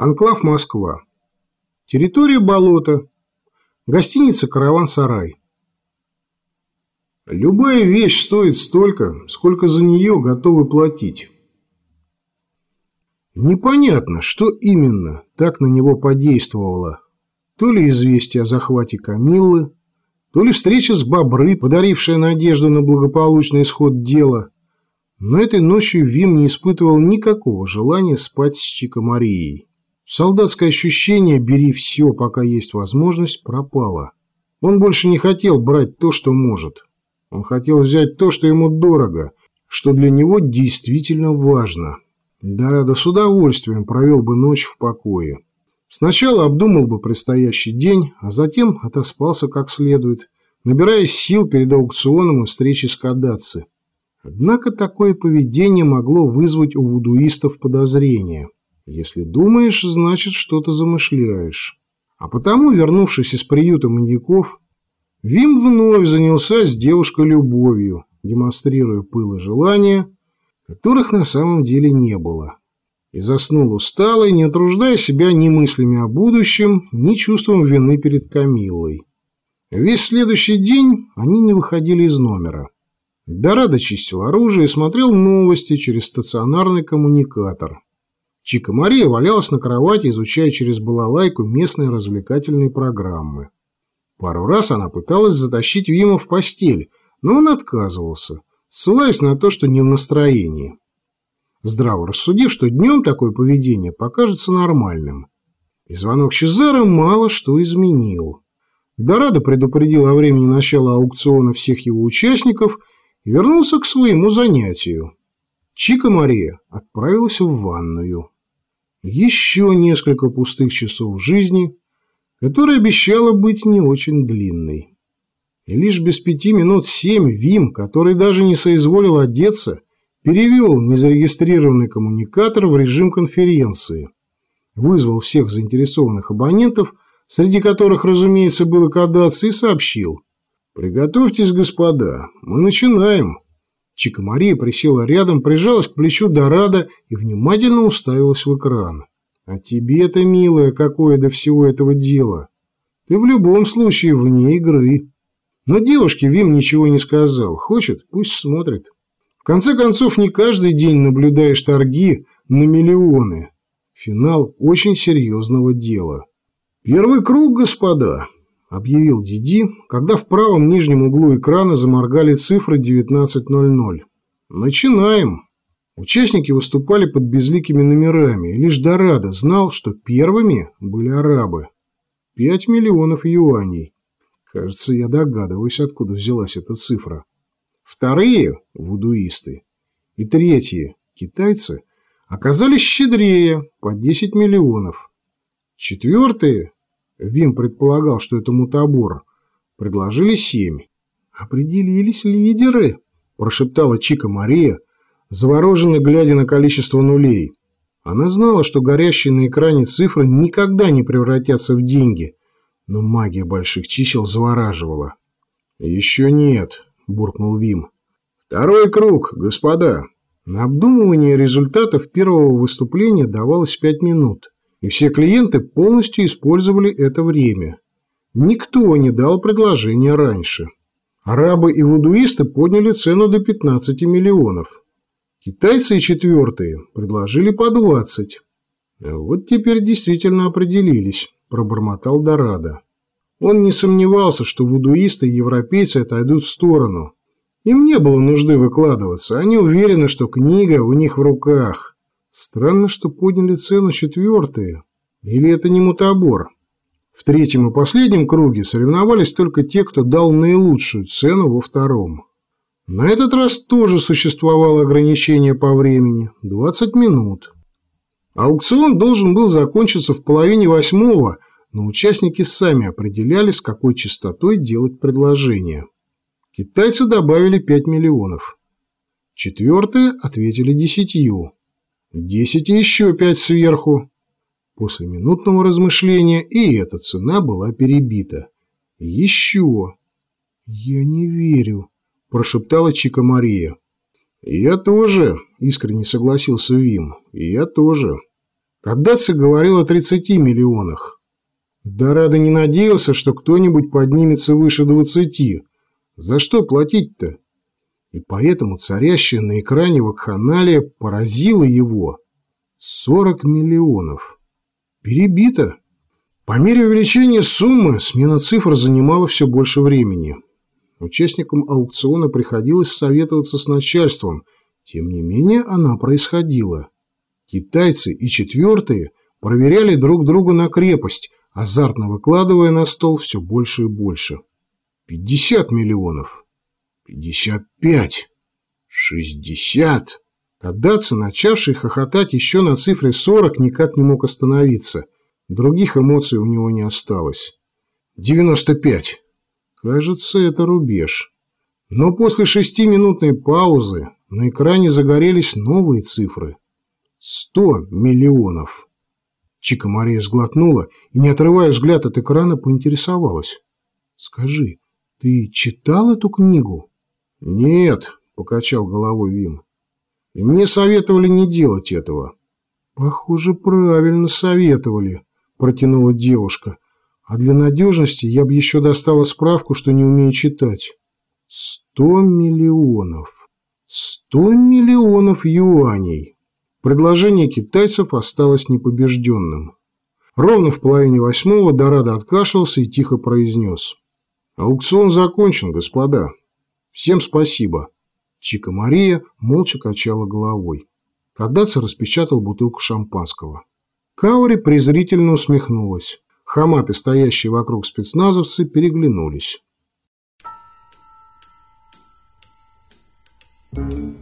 Анклав Москва. Территория болота. Гостиница «Караван-сарай». Любая вещь стоит столько, сколько за нее готовы платить. Непонятно, что именно так на него подействовало. То ли известие о захвате Камиллы, то ли встреча с Бобры, подарившая надежду на благополучный исход дела. Но этой ночью Вим не испытывал никакого желания спать с Чика Марией. Солдатское ощущение «бери все, пока есть возможность» пропало. Он больше не хотел брать то, что может. Он хотел взять то, что ему дорого, что для него действительно важно. Дорадо с удовольствием провел бы ночь в покое. Сначала обдумал бы предстоящий день, а затем отоспался как следует, набираясь сил перед аукционом и встречей с Кадаци. Однако такое поведение могло вызвать у вудуистов подозрения – если думаешь, значит, что-то замышляешь. А потому, вернувшись из приюта маньяков, Вим вновь занялся с девушкой любовью, демонстрируя пыл и желания, которых на самом деле не было. И заснул усталый, не отруждая себя ни мыслями о будущем, ни чувством вины перед Камиллой. Весь следующий день они не выходили из номера. Дорадо чистил оружие и смотрел новости через стационарный коммуникатор. Чика Мария валялась на кровати, изучая через балалайку местные развлекательные программы. Пару раз она пыталась затащить Вима в постель, но он отказывался, ссылаясь на то, что не в настроении. Здраво рассудив, что днем такое поведение покажется нормальным. И звонок Чезаро мало что изменил. Дорадо предупредил о времени начала аукциона всех его участников и вернулся к своему занятию. Чика Мария отправилась в ванную. Еще несколько пустых часов жизни, которая обещала быть не очень длинной. И лишь без пяти минут семь Вим, который даже не соизволил одеться, перевел незарегистрированный коммуникатор в режим конференции, вызвал всех заинтересованных абонентов, среди которых, разумеется, был и и сообщил. «Приготовьтесь, господа, мы начинаем». Чика Мария присела рядом, прижалась к плечу Дорадо и внимательно уставилась в экран. «А тебе-то, милая, какое до всего этого дело? Ты в любом случае вне игры». Но девушке Вим ничего не сказал. Хочет, пусть смотрит. В конце концов, не каждый день наблюдаешь торги на миллионы. Финал очень серьезного дела. «Первый круг, господа!» – объявил Диди, когда в правом нижнем углу экрана заморгали цифры 19.00. «Начинаем!» Участники выступали под безликими номерами, и лишь Дорадо знал, что первыми были арабы. Пять миллионов юаней. Кажется, я догадываюсь, откуда взялась эта цифра. Вторые – вудуисты. И третьи – китайцы – оказались щедрее, по 10 миллионов. Четвертые Вим предполагал, что это мутабор. Предложили семь. «Определились лидеры», – прошептала Чика Мария, завороженно глядя на количество нулей. Она знала, что горящие на экране цифры никогда не превратятся в деньги, но магия больших чисел завораживала. «Еще нет», – буркнул Вим. «Второй круг, господа». На обдумывание результатов первого выступления давалось пять минут и все клиенты полностью использовали это время. Никто не дал предложения раньше. Арабы и вудуисты подняли цену до 15 миллионов. Китайцы и четвертые предложили по 20. Вот теперь действительно определились, пробормотал Дорадо. Он не сомневался, что вудуисты и европейцы отойдут в сторону. Им не было нужды выкладываться, они уверены, что книга у них в руках. Странно, что подняли цену четвертые. Или это не мутабор? В третьем и последнем круге соревновались только те, кто дал наилучшую цену во втором. На этот раз тоже существовало ограничение по времени – 20 минут. Аукцион должен был закончиться в половине восьмого, но участники сами определяли, с какой частотой делать предложение. Китайцы добавили 5 миллионов. Четвертые ответили десятью. Десять и еще пять сверху. После минутного размышления и эта цена была перебита. Еще. Я не верю, прошептала Чика Мария. Я тоже, искренне согласился Вим. Я тоже. Каддаци говорил о 30 миллионах. Дорадо не надеялся, что кто-нибудь поднимется выше 20. За что платить-то? И поэтому царящая на экране вакханалия поразила его. 40 миллионов. Перебито. По мере увеличения суммы смена цифр занимала все больше времени. Участникам аукциона приходилось советоваться с начальством, тем не менее она происходила. Китайцы и четвертые проверяли друг друга на крепость, азартно выкладывая на стол все больше и больше. 50 миллионов. 55. 60. Каддаца, начавший хохотать еще на цифре 40, никак не мог остановиться – Других эмоций у него не осталось. 95. Кажется, это рубеж. Но после шестиминутной паузы на экране загорелись новые цифры. 100 миллионов. Чика Мария сглотнула и, не отрывая взгляд от экрана, поинтересовалась. «Скажи, ты читал эту книгу?» «Нет», — покачал головой Вим. «И мне советовали не делать этого». «Похоже, правильно советовали», протянула девушка. А для надежности я бы еще достала справку, что не умею читать. Сто миллионов. Сто миллионов юаней. Предложение китайцев осталось непобежденным. Ровно в половине восьмого Дорадо откашлялся и тихо произнес. «Аукцион закончен, господа. Всем спасибо». Чика Мария молча качала головой. Каддаца распечатал бутылку шампанского. Каури презрительно усмехнулась. Хаматы, стоящие вокруг спецназовцы, переглянулись. Thank you.